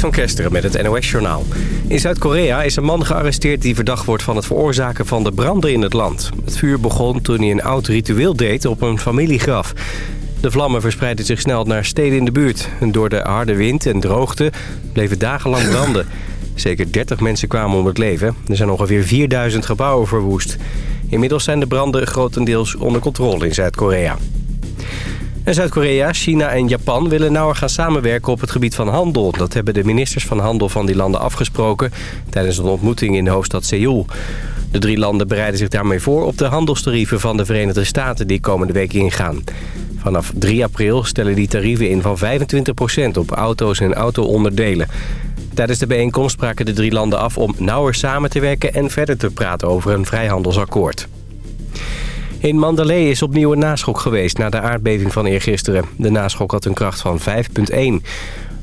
Van Kesteren met het NOS-journaal. In Zuid-Korea is een man gearresteerd die verdacht wordt van het veroorzaken van de branden in het land. Het vuur begon toen hij een oud ritueel deed op een familiegraf. De vlammen verspreidden zich snel naar steden in de buurt. En door de harde wind en droogte bleven dagenlang branden. Zeker 30 mensen kwamen om het leven. Er zijn ongeveer 4000 gebouwen verwoest. Inmiddels zijn de branden grotendeels onder controle in Zuid-Korea. Zuid-Korea, China en Japan willen nauwer gaan samenwerken op het gebied van handel. Dat hebben de ministers van handel van die landen afgesproken tijdens een ontmoeting in de hoofdstad Seoul. De drie landen bereiden zich daarmee voor op de handelstarieven van de Verenigde Staten die komende week ingaan. Vanaf 3 april stellen die tarieven in van 25% op auto's en auto-onderdelen. Tijdens de bijeenkomst spraken de drie landen af om nauwer samen te werken en verder te praten over een vrijhandelsakkoord. In Mandalay is opnieuw een naschok geweest na de aardbeving van eergisteren. De naschok had een kracht van 5,1.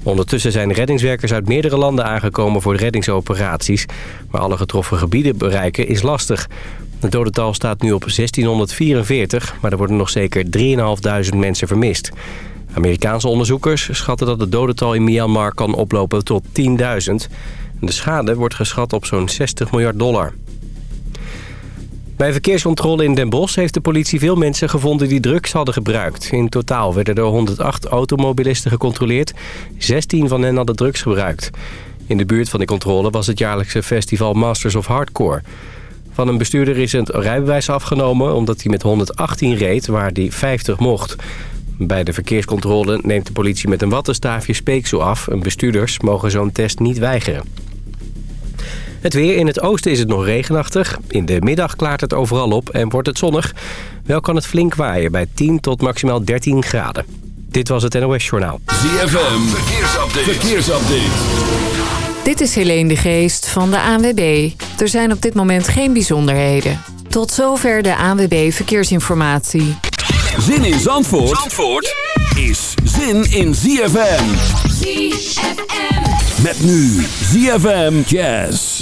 Ondertussen zijn reddingswerkers uit meerdere landen aangekomen voor reddingsoperaties. Maar alle getroffen gebieden bereiken is lastig. Het dodental staat nu op 1644, maar er worden nog zeker 3.500 mensen vermist. Amerikaanse onderzoekers schatten dat het dodental in Myanmar kan oplopen tot 10.000. De schade wordt geschat op zo'n 60 miljard dollar. Bij verkeerscontrole in Den Bosch heeft de politie veel mensen gevonden die drugs hadden gebruikt. In totaal werden er 108 automobilisten gecontroleerd. 16 van hen hadden drugs gebruikt. In de buurt van die controle was het jaarlijkse festival Masters of Hardcore. Van een bestuurder is het rijbewijs afgenomen omdat hij met 118 reed waar hij 50 mocht. Bij de verkeerscontrole neemt de politie met een wattenstaafje speeksel af. En bestuurders mogen zo'n test niet weigeren. Het weer in het oosten is het nog regenachtig. In de middag klaart het overal op en wordt het zonnig. Wel kan het flink waaien bij 10 tot maximaal 13 graden. Dit was het NOS Journaal. ZFM, verkeersupdate. verkeersupdate. Dit is Helene de Geest van de ANWB. Er zijn op dit moment geen bijzonderheden. Tot zover de ANWB Verkeersinformatie. Zin in Zandvoort, Zandvoort is zin in ZFM. ZFM. Met nu ZFM Jazz.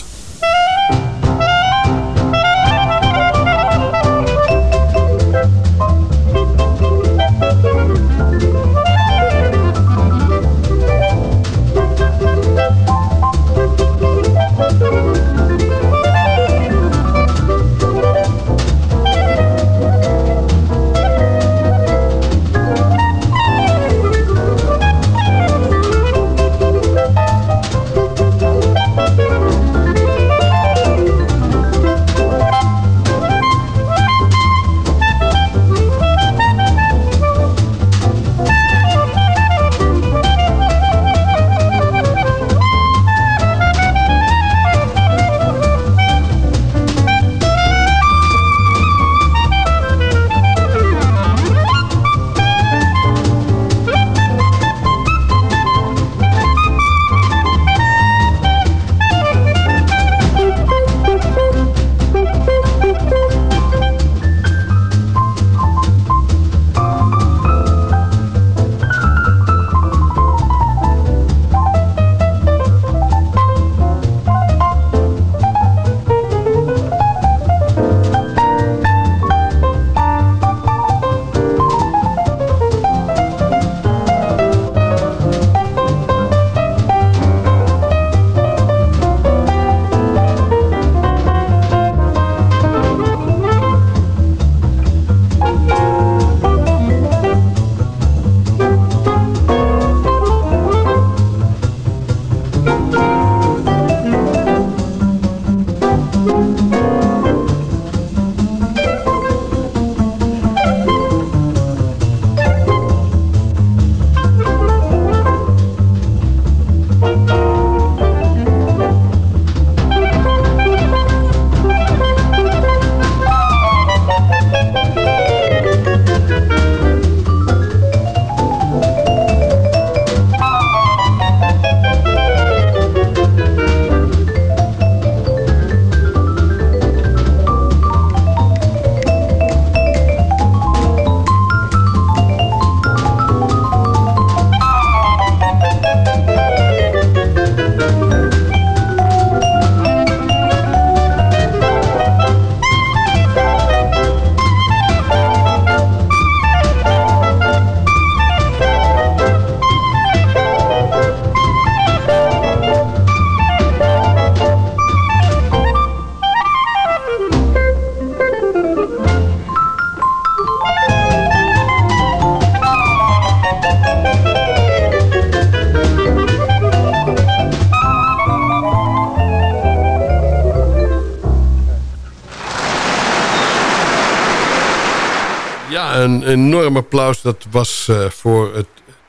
Enorm applaus. Dat was uh, voor het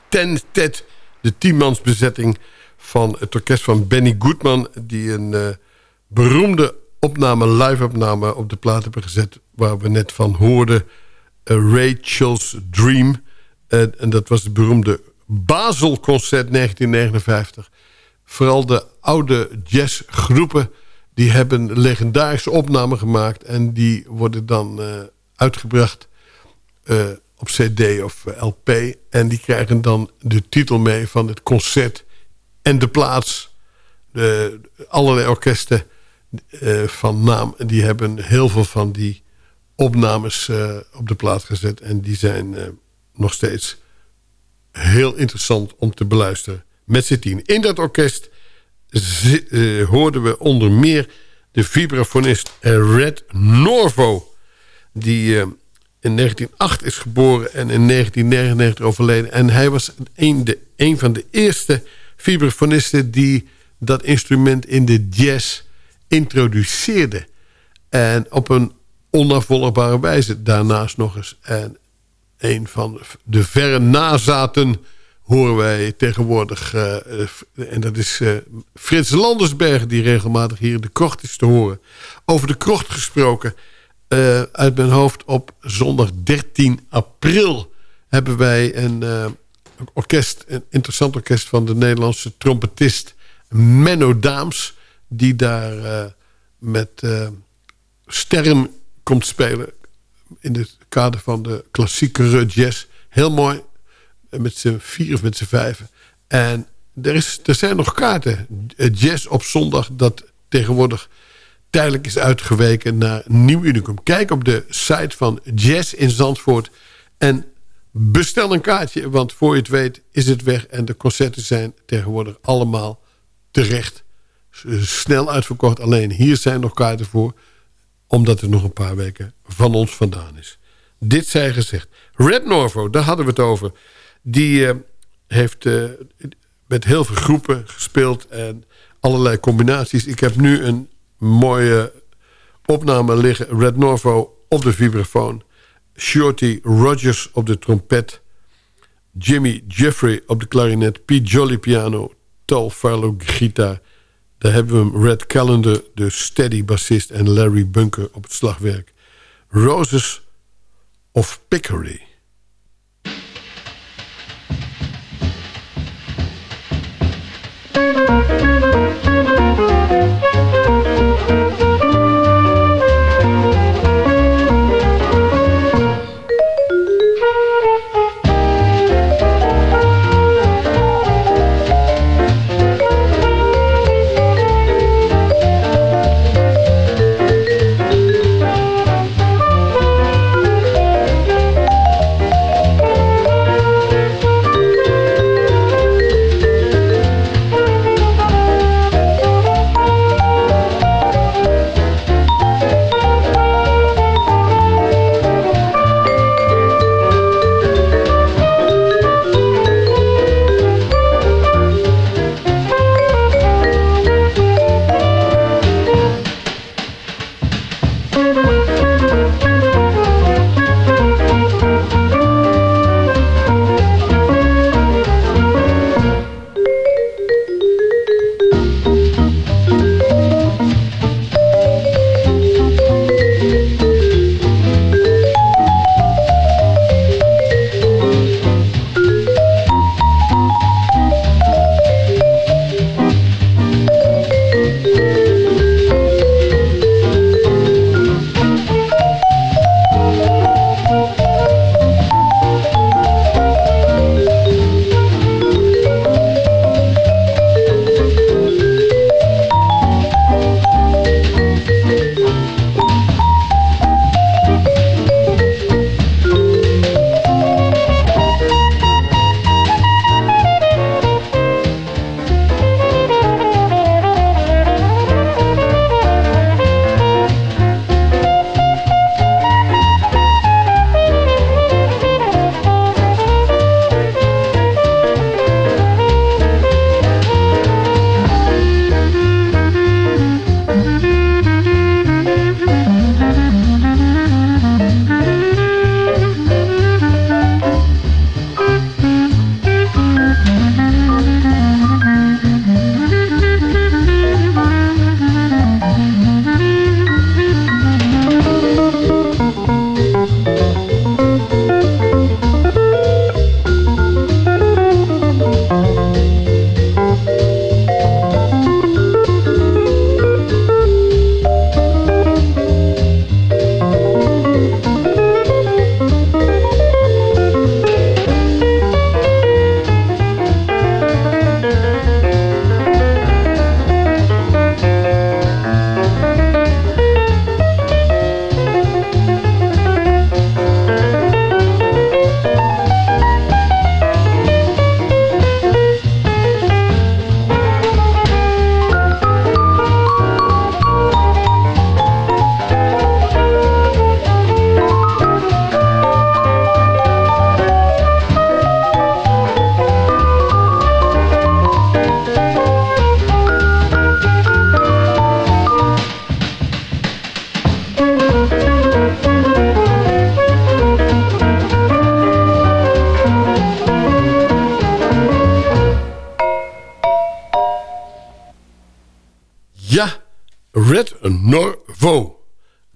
Ten-Tet, de tienmansbezetting van het orkest van Benny Goodman... die een uh, beroemde opname, live-opname op de plaat hebben gezet... waar we net van hoorden, uh, Rachel's Dream. en dat was het beroemde Basel-concert 1959. Vooral de oude jazzgroepen die hebben legendarische opnamen gemaakt... en die worden dan uitgebracht uh, op cd of eh, LP. En die krijgen dan de titel mee van het concert en de plaats. De, allerlei orkesten uh, van naam. Die hebben heel veel van die opnames op de plaats gezet. En die zijn nog steeds heel interessant om te beluisteren. Met z'n tien. In dat orkest hoorden we onder meer de vibrafonist Red Norvo. Die in 1908 is geboren en in 1999 overleden. En hij was een, de, van de eerste vibrafonisten... die dat instrument in de jazz introduceerde. En op een onafvolgbare wijze daarnaast nog eens. En een van de verre nazaten horen wij tegenwoordig. Uh, en dat is uh, Frits Landersberg die regelmatig hier in de krocht is te horen. Over de krocht gesproken... Uh, uit mijn hoofd op zondag 13 april hebben wij een uh, orkest, een interessant orkest van de Nederlandse trompetist Menno Daams, die daar uh, met sterren komt spelen in het kader van de klassieke jazz. Heel mooi, met z'n vier of met z'n vijven. En er, is, er zijn nog kaarten. Jazz op zondag, dat tegenwoordig tijdelijk is uitgeweken naar Nieuw Unicum. Kijk op de site van Jazz in Zandvoort en bestel een kaartje. Want voor je het weet is het weg en de concerten zijn tegenwoordig allemaal terecht. Snel uitverkocht. Alleen hier zijn nog kaarten voor. Omdat het nog een paar weken van ons vandaan is. Dit zij gezegd. Red Norvo, daar hadden we het over. Die uh, heeft uh, met heel veel groepen gespeeld. En allerlei combinaties. Ik heb nu een mooie opname liggen. Red Norvo op de vibrafoon. Shorty Rogers op de trompet. Jimmy Jeffrey op de klarinet. Pete Jolly piano. Tal Farlow gitaar. Daar hebben we hem Red Callender, de steady bassist... en Larry Bunker op het slagwerk. Roses of Pickery.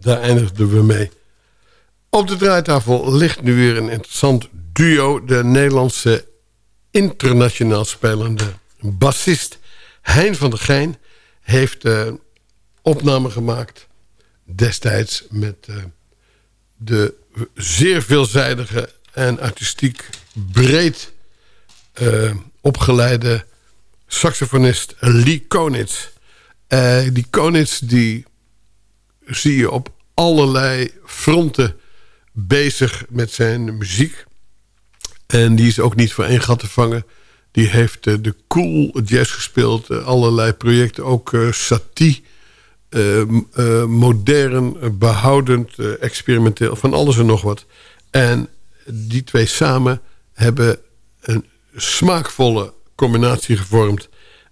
Daar eindigden we mee. Op de draaitafel ligt nu weer een interessant duo. De Nederlandse internationaal spelende bassist Hein van der Geijn... heeft uh, opname gemaakt destijds met uh, de zeer veelzijdige en artistiek breed uh, opgeleide saxofonist Lee Konitz. Die Konitz die zie je op allerlei fronten bezig met zijn muziek. En die is ook niet voor één gat te vangen. Die heeft uh, de cool jazz gespeeld. Uh, allerlei projecten. Ook uh, satie. modern, behoudend, experimenteel. Van alles en nog wat. En die twee samen hebben een smaakvolle combinatie gevormd.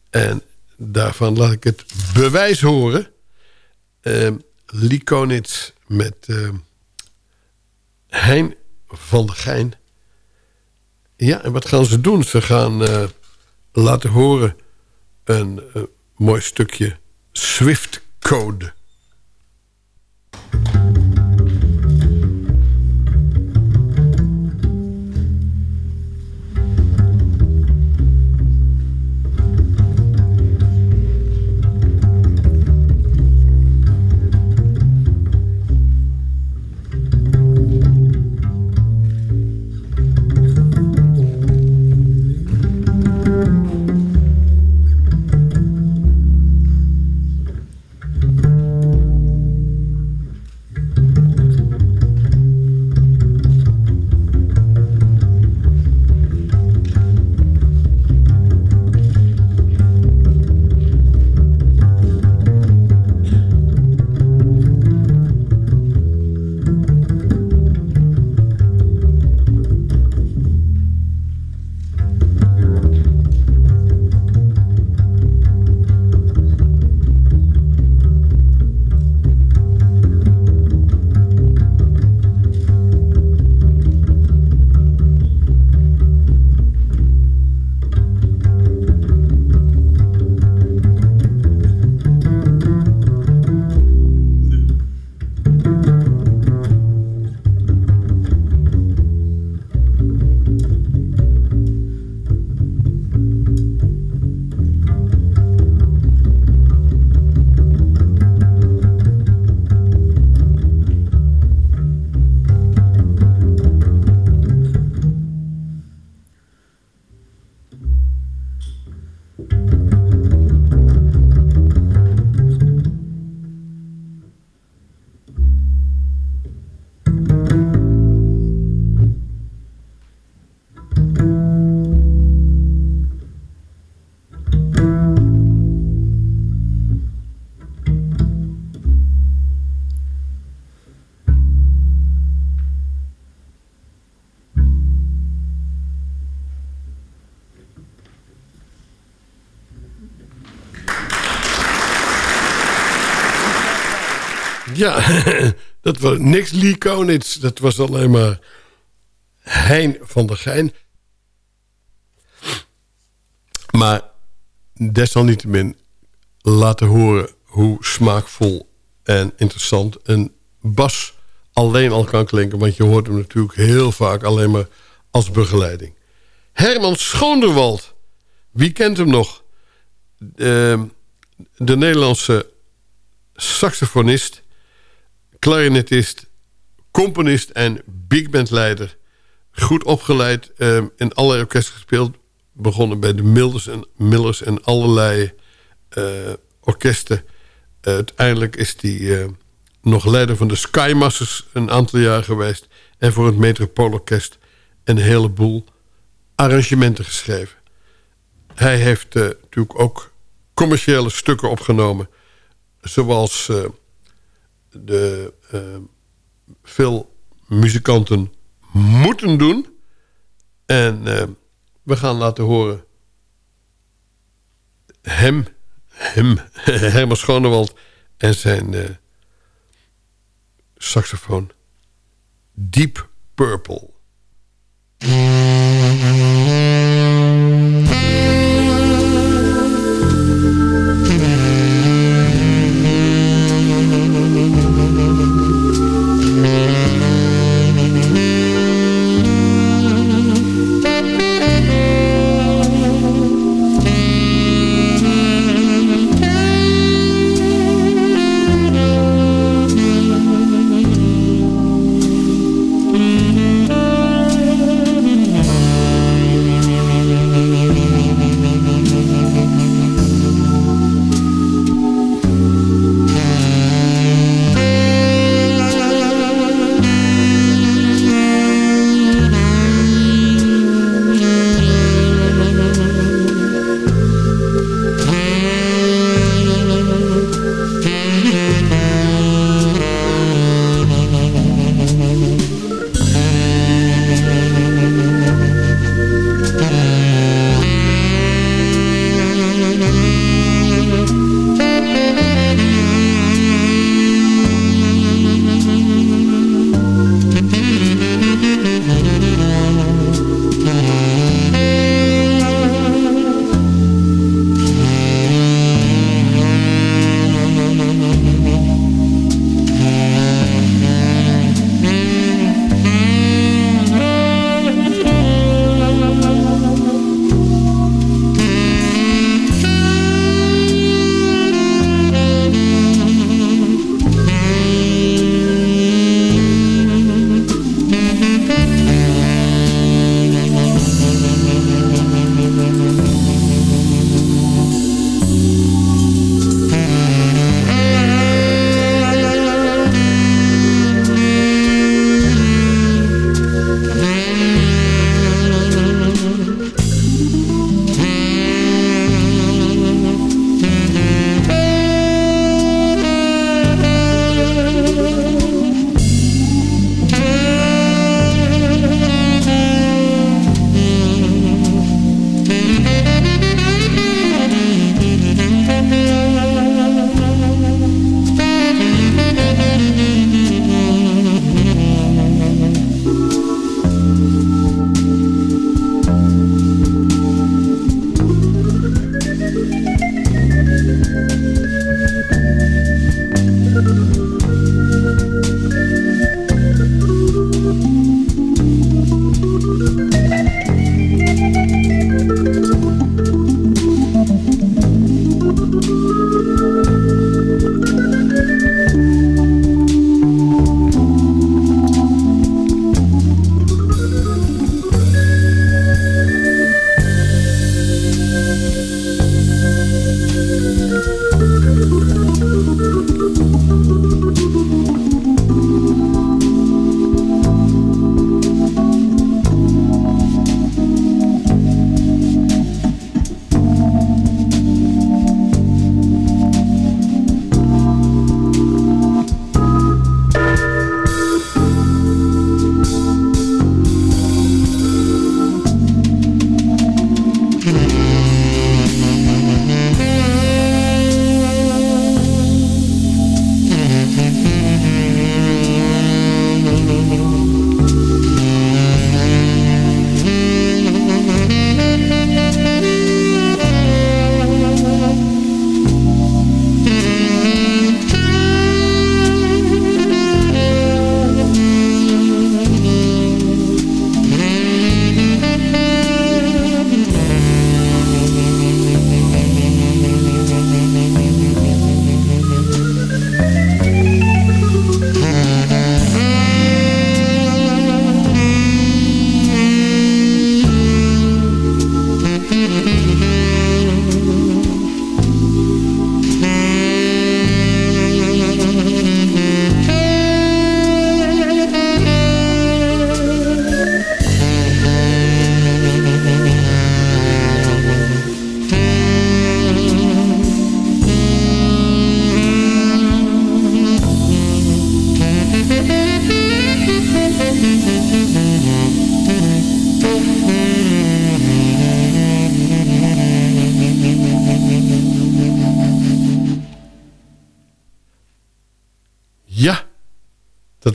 En daarvan laat ik het bewijs horen. Likonits met uh, Hein van der Gein. Ja, en wat gaan ze doen? Ze gaan uh, laten horen een uh, mooi stukje Swift Code. Ja, dat was niks Lee Konitz. Dat was alleen maar Hein van der Gein. Maar desalniettemin laten horen hoe smaakvol en interessant een bas alleen al kan klinken. Want je hoort hem natuurlijk heel vaak alleen maar als begeleiding. Herman Schoonderwald. Wie kent hem nog? De, de Nederlandse saxofonist clarinetist, componist en bigbandleider. Goed opgeleid, uh, in allerlei orkesten gespeeld. Begonnen bij de Millers en, Millers en allerlei uh, orkesten. Uiteindelijk is hij nog leider van de Skymasters een aantal jaar geweest. En voor het Metropoolorkest een heleboel arrangementen geschreven. Hij heeft natuurlijk ook commerciële stukken opgenomen. Zoals de, uh, veel muzikanten moeten doen. En uh, we gaan laten horen hem, hem Herman Schonewald en zijn uh, saxofoon Deep Purple.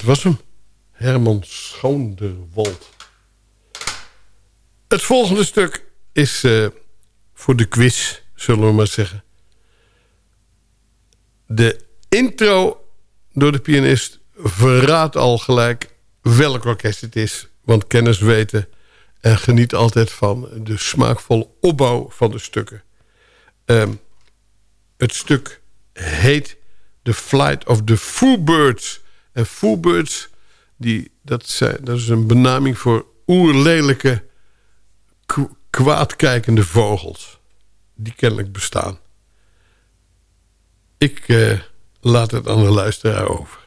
Was hem. Herman Schoonderwald. Het volgende stuk is uh, voor de quiz, zullen we maar zeggen. De intro door de pianist verraadt al gelijk welk orkest het is. Want kennis weten en geniet altijd van de smaakvolle opbouw van de stukken. Um, het stuk heet The Flight of the Foobirds. En Foobirds, die, dat, dat is een benaming voor oerlelijke, kwaadkijkende vogels. Die kennelijk bestaan. Ik uh, laat het aan de luisteraar over.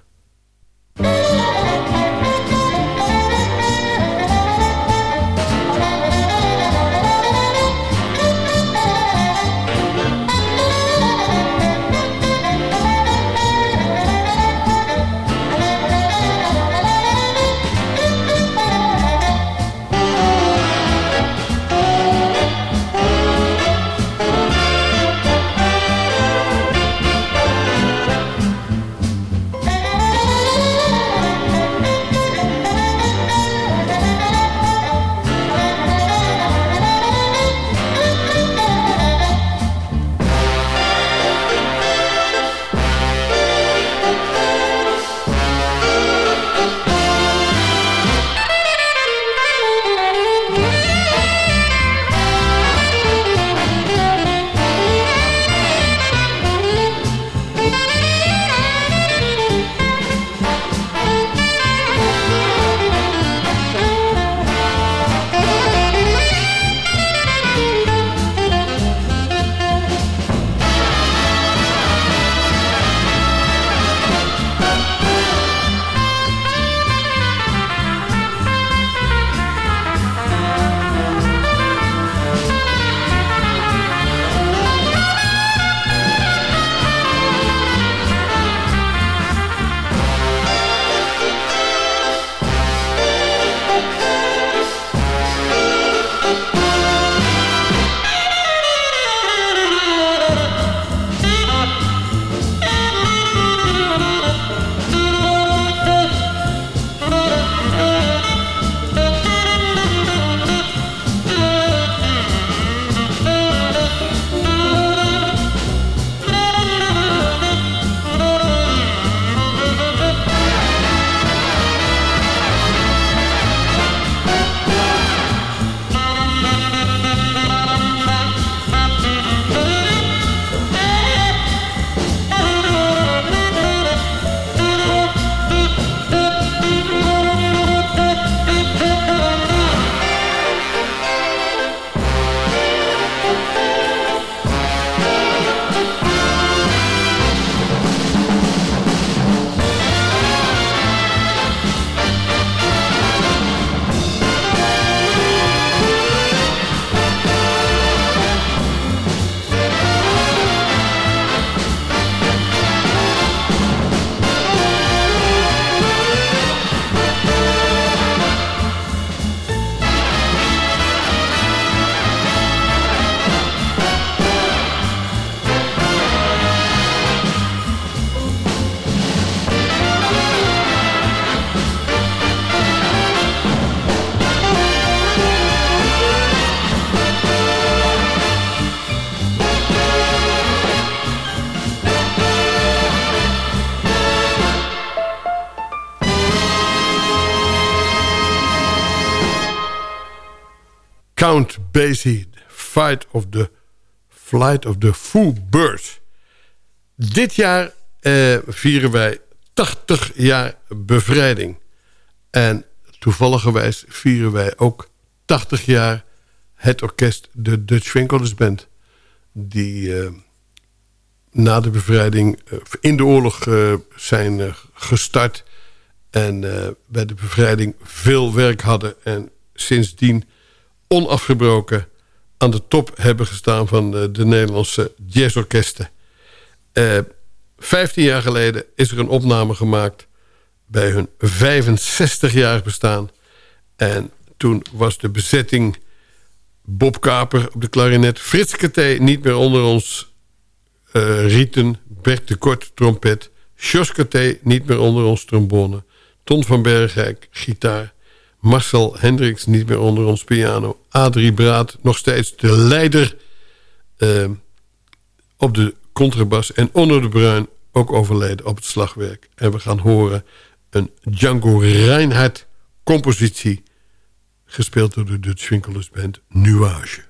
Fight of the Flight of the Foo Birds. Dit jaar eh, vieren wij 80 jaar bevrijding. En toevalligerwijs vieren wij ook 80 jaar het orkest, de Dutch Winkelers Band. Die eh, na de bevrijding uh, in de oorlog uh, zijn gestart. En bij de bevrijding veel werk hadden. En sindsdien onafgebroken aan de top hebben gestaan van de, de Nederlandse jazzorkesten. Uh, vijftien jaar geleden is er een opname gemaakt bij hun 65-jarig bestaan. En toen was de bezetting Bob Kaper op de klarinet... Frits Katé niet meer onder ons uh, rieten... Bert de Kort trompet... Jos Katé niet meer onder ons trombone... Ton van Bergrijk, gitaar. Marcel Hendricks, niet meer onder ons piano. Adrie Braat, nog steeds de leider uh, op de contrabas. En Onno de Bruin, ook overleden op het slagwerk. En we gaan horen een Django Reinhardt compositie... gespeeld door de Dutch Winkelers Band Nuage.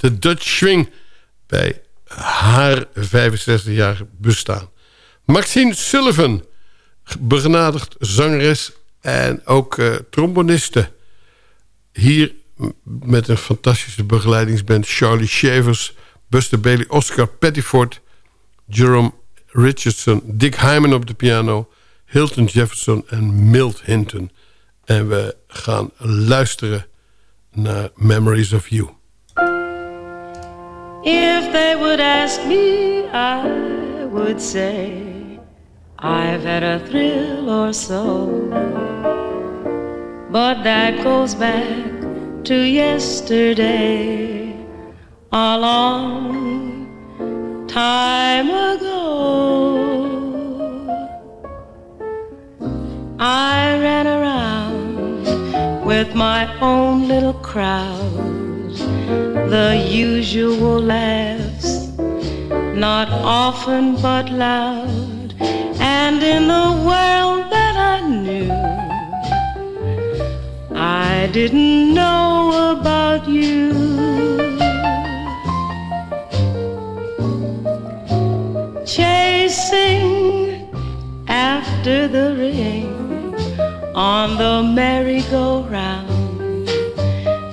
De Dutch Swing. bij haar 65-jarige bestaan. Maxine Sullivan, begenadigd zangeres en ook uh, tromboniste. Hier met een fantastische begeleidingsband Charlie Shavers... Buster Bailey, Oscar Pettiford, Jerome Richardson... Dick Hyman op de piano, Hilton Jefferson en Milt Hinton. En we gaan luisteren naar Memories of You. If they would ask me, I would say I've had a thrill or so. But that goes back to yesterday, a long time ago. I ran around with my own little crowd, the usual laughs, not often but loud, and in the world that I knew. I didn't know about you. Chasing after the ring on the merry-go-round,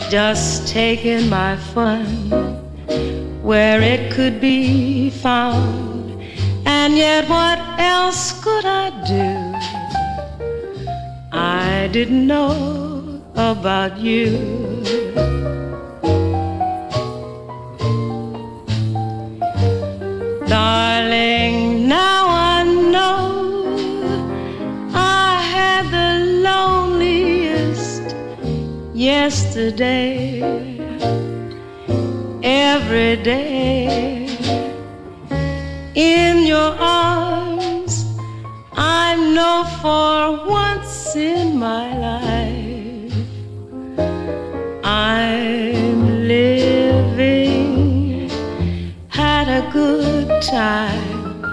just taking my fun where it could be found. And yet, what else could I do? I didn't know about you. Darling, yesterday. Every day in your arms, I know for once in my life I'm living, had a good time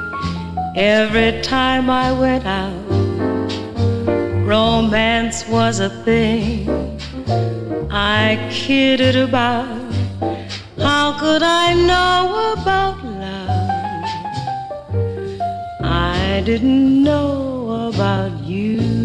every time I went out. Romance was a thing I kidded about. How could I know about love? I didn't know about you.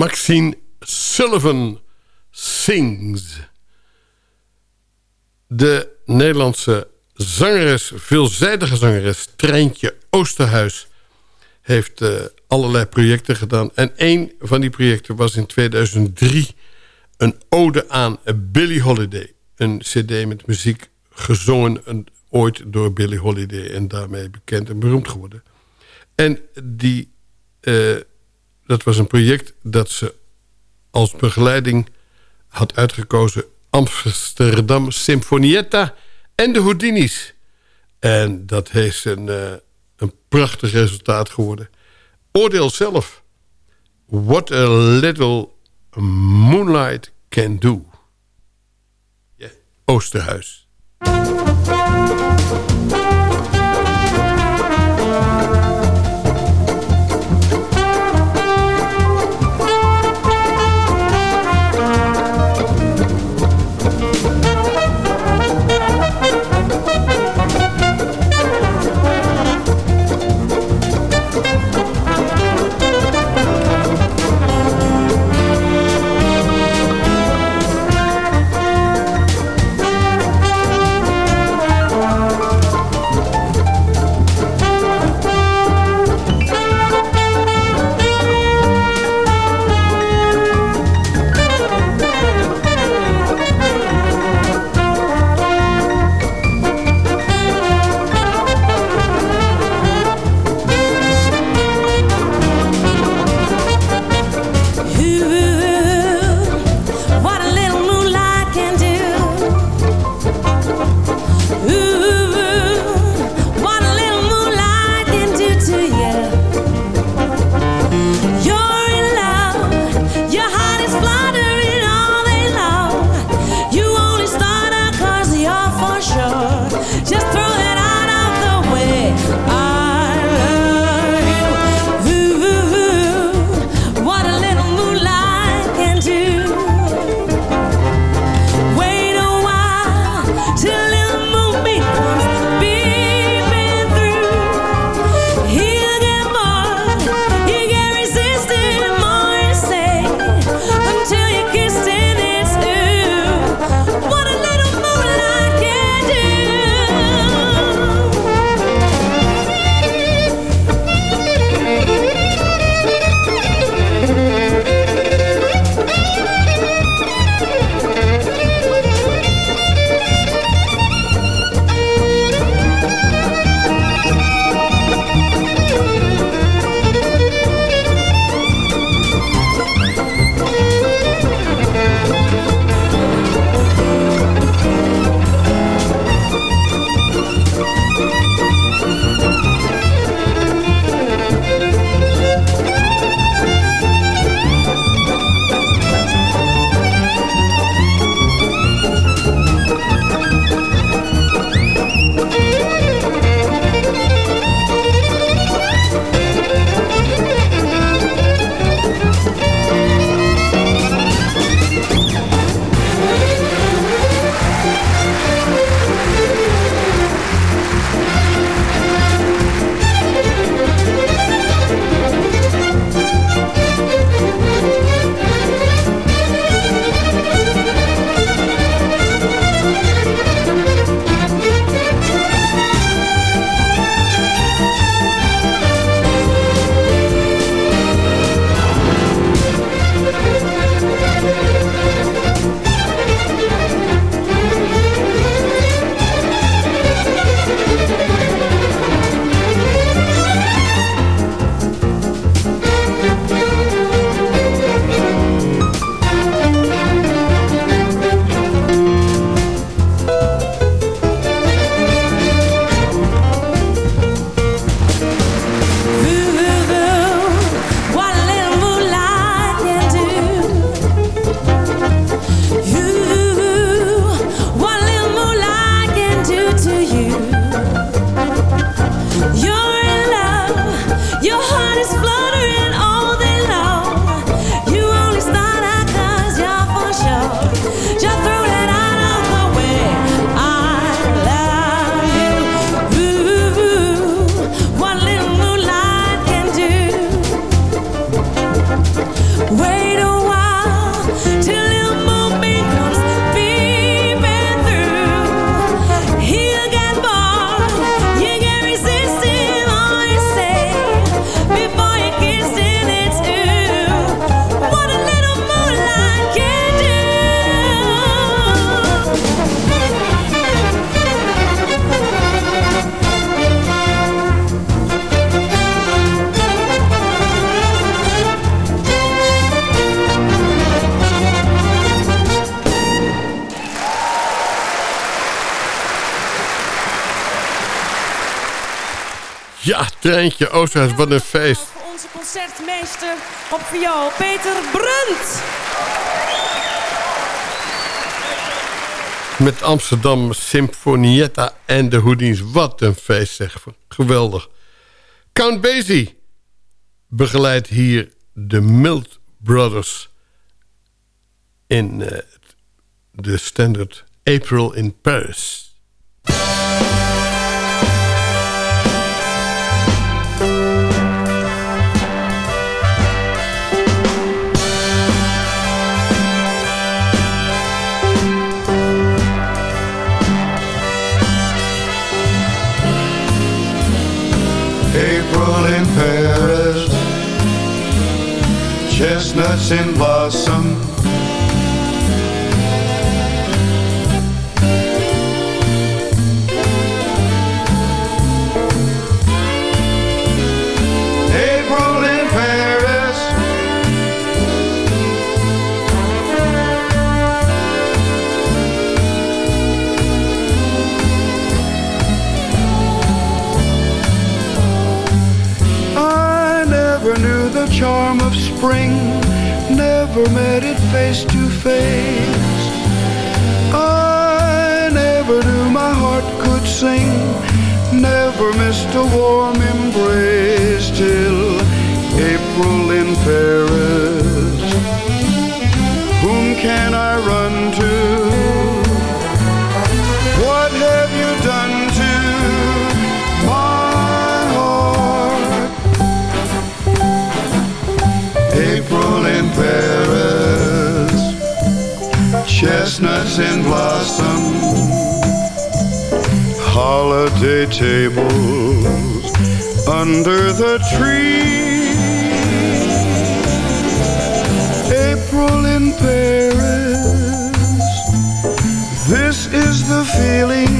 Maxine Sullivan sings. De Nederlandse zangeres, veelzijdige zangeres... Treintje Oosterhuis heeft eh, allerlei projecten gedaan. En een van die projecten was in 2003 een ode aan Billie Holiday. Een cd met muziek gezongen een, ooit door Billie Holiday... en daarmee bekend en beroemd geworden. En die, eh, dat was een project dat ze als begeleiding had uitgekozen Amsterdam Symfonietta en de Houdini's. En dat heeft een, uh, een prachtig resultaat geworden. Oordeel zelf. What a little moonlight can do. Oosterhuis. Treintje Oosterhuis, wat een feest. Voor onze concertmeester op viool, Peter Brunt. Met Amsterdam Symfonietta en de Houdins. Wat een feest zeg. Geweldig. Count Basie begeleidt hier de Milt Brothers in uh, de standard April in Paris. Chestnuts in blossom. April in Paris. I never knew the charm of spring, never met it face to face. I never knew my heart could sing, never missed a warm chestnuts in blossom, holiday tables under the tree. April in Paris, this is the feeling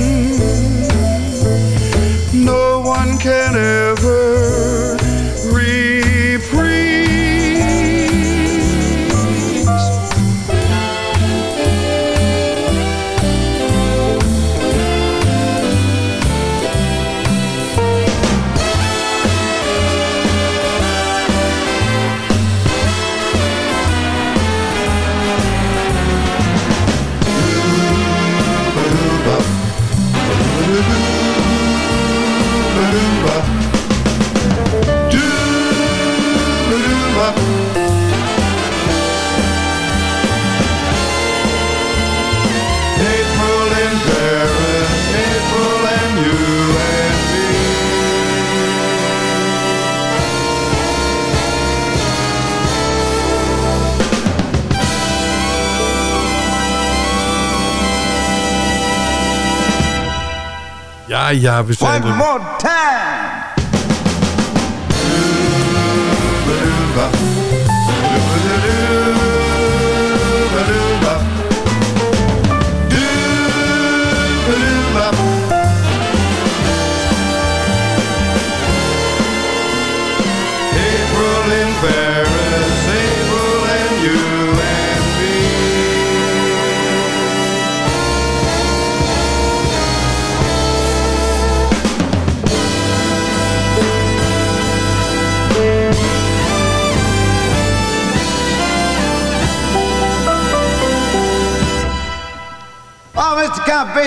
Ja, we zijn er.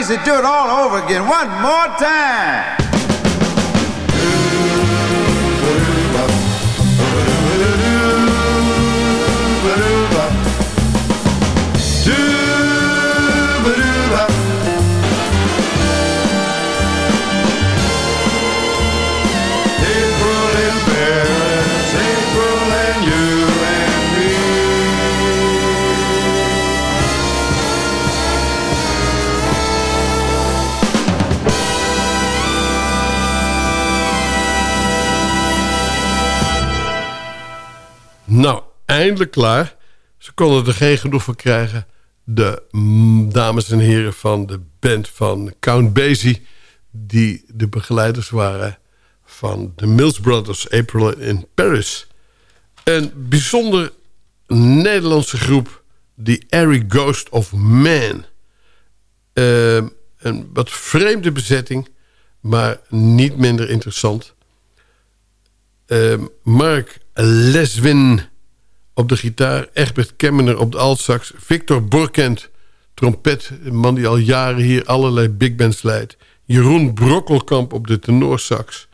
Mr. Do it all over again. One more time. Eindelijk klaar. Ze konden er geen genoeg van krijgen. De dames en heren van de band van Count Basie... die de begeleiders waren van de Mills Brothers... April in Paris. Een bijzonder Nederlandse groep... die Airy Ghost of Man. Ehm, een wat vreemde bezetting... maar niet minder interessant. eh, Mark Leswin op de gitaar. Egbert Kemmener op de altsax. Victor Borkent, trompet. Een man die al jaren hier allerlei big bands leidt. Jeroen Brokkelkamp op de tenorsax.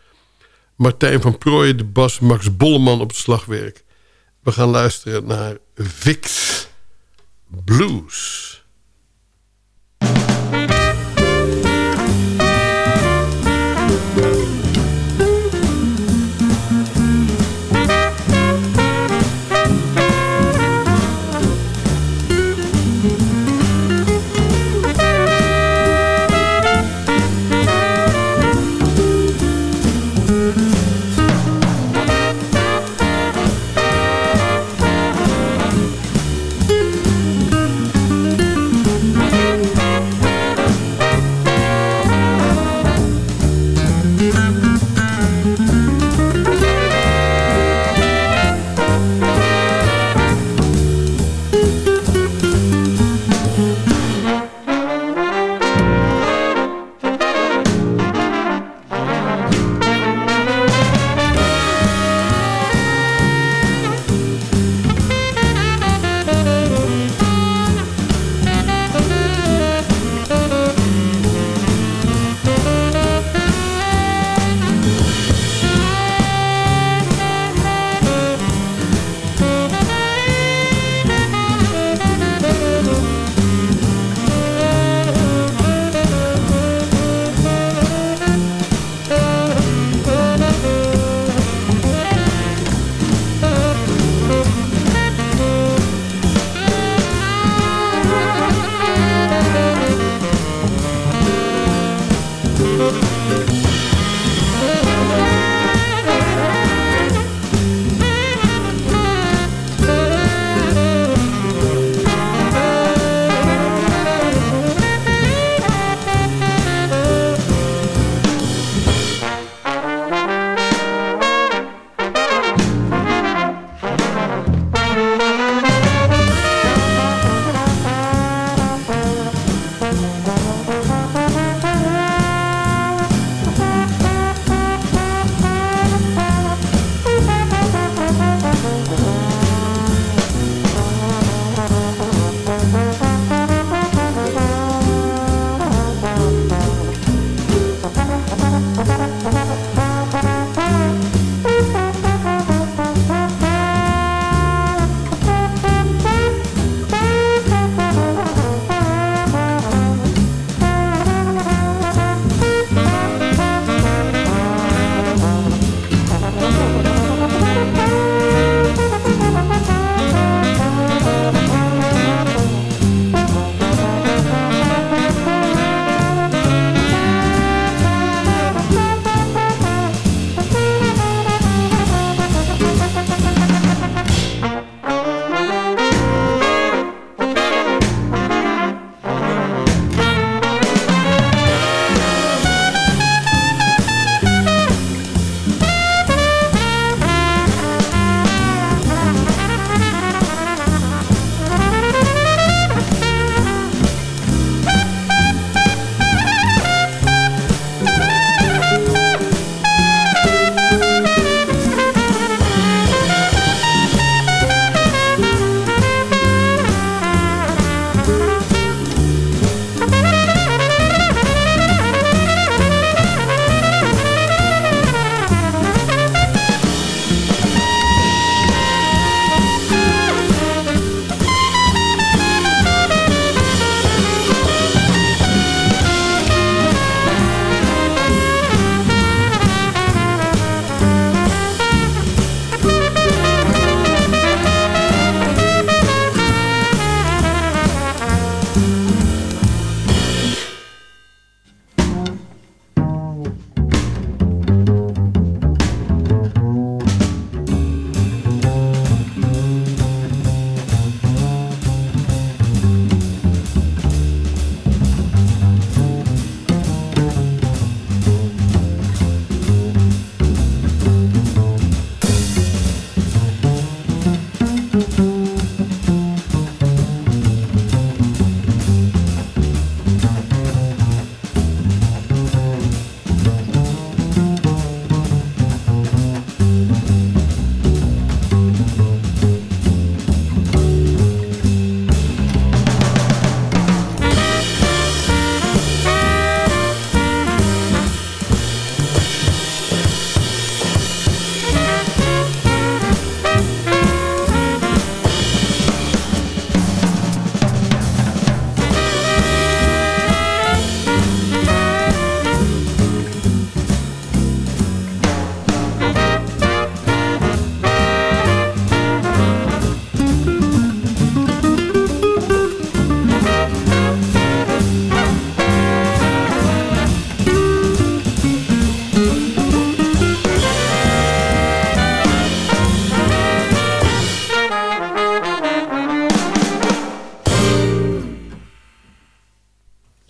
Martijn van Prooijen de bas. Max Bolleman op het slagwerk. We gaan luisteren naar Vix Blues.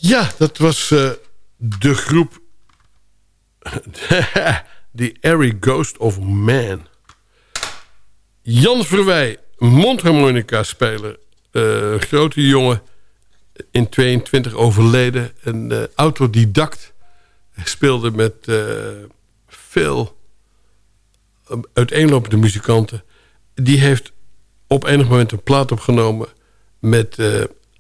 Ja, dat was uh, de groep... The Airy Ghost of Man. Jan Verwij, mondharmonica-speler. Uh, grote jongen, in 22 overleden. Een uh, autodidact. Speelde met veel uiteenlopende muzikanten. Die heeft op enig moment een plaat opgenomen... met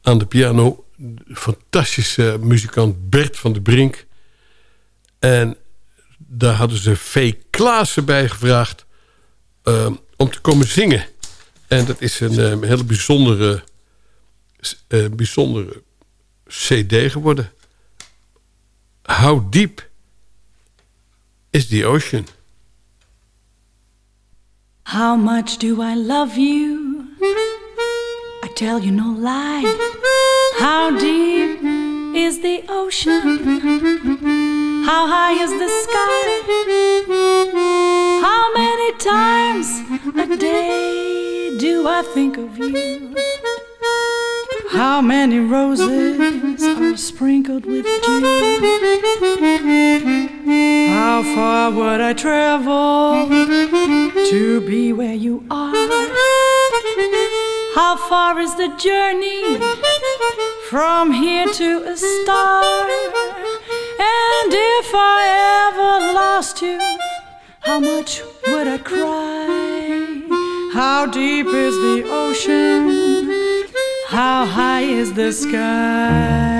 aan de piano fantastische muzikant Bert van de Brink. En daar hadden ze V. Klaassen bij gevraagd uh, om te komen zingen. En dat is een, een hele bijzondere, uh, bijzondere cd geworden. How deep is the ocean? How much do I love you? I tell you no lie. How deep is the ocean? How high is the sky? How many times a day do I think of you? How many roses are sprinkled with dew? How far would I travel to be where you are? How far is the journey from here to a star? And if I ever lost you, how much would I cry? How deep is the ocean? How high is the sky?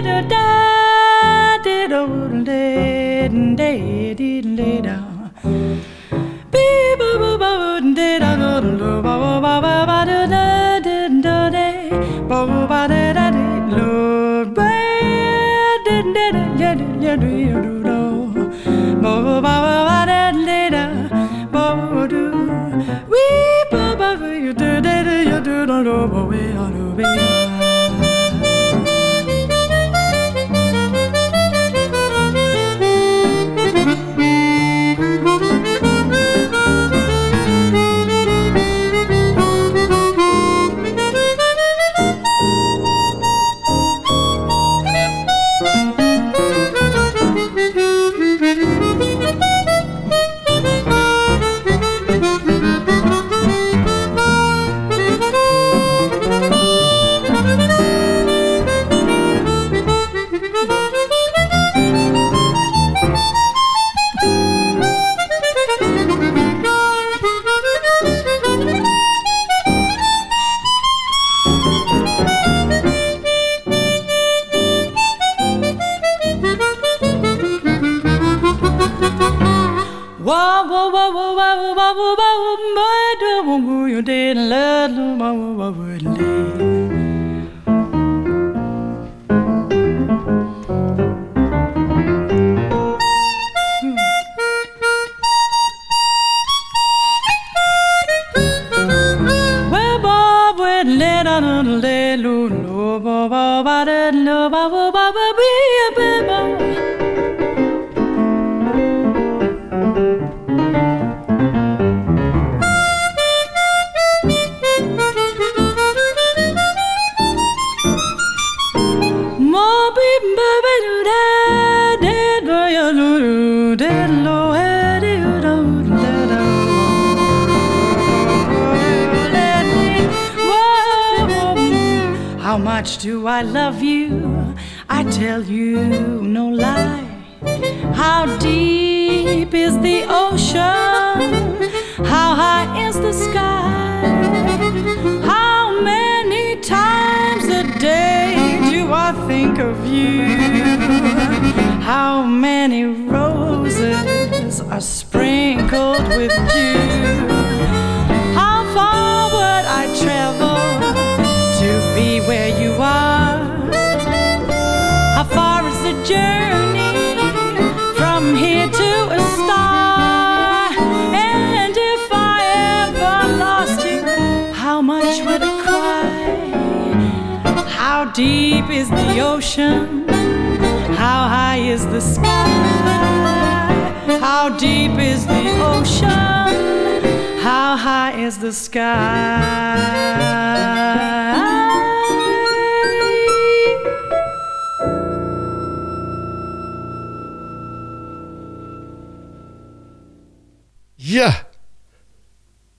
we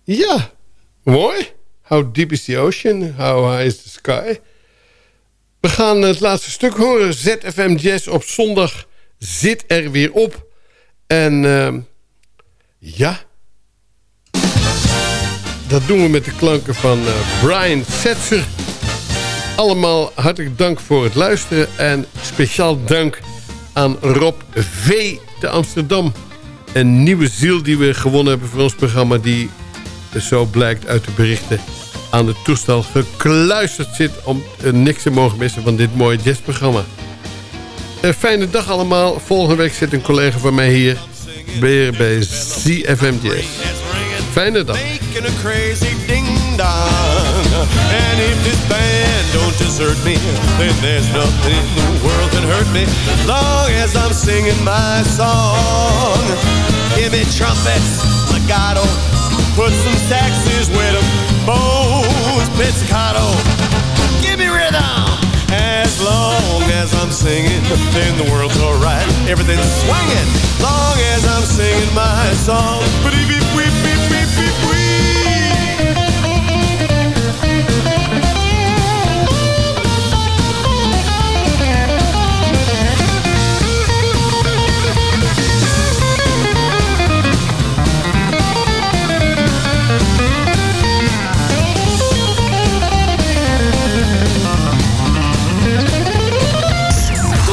Ja. Mooi. How deep is the ocean? How high is the sky? We gaan het laatste stuk horen. ZFM Jazz op zondag zit er weer op. En uh, ja... Dat doen we met de klanken van uh, Brian Setzer. Allemaal hartelijk dank voor het luisteren. En speciaal dank aan Rob V. te Amsterdam een nieuwe ziel die we gewonnen hebben voor ons programma... die zo blijkt uit de berichten aan de toestel gekluisterd zit... om niks te mogen missen van dit mooie jazzprogramma. Een fijne dag allemaal. Volgende week zit een collega van mij hier... weer bij ZFM Jazz. Fijne dag. And if this band don't desert me, then there's nothing in the world can hurt me. Long as I'm singing my song. Give me trumpets, legato, put some saxes with them, bows, pizzicato. Give me rhythm. As long as I'm singing, then the world's alright. Everything's swinging. Long as I'm singing my song. But if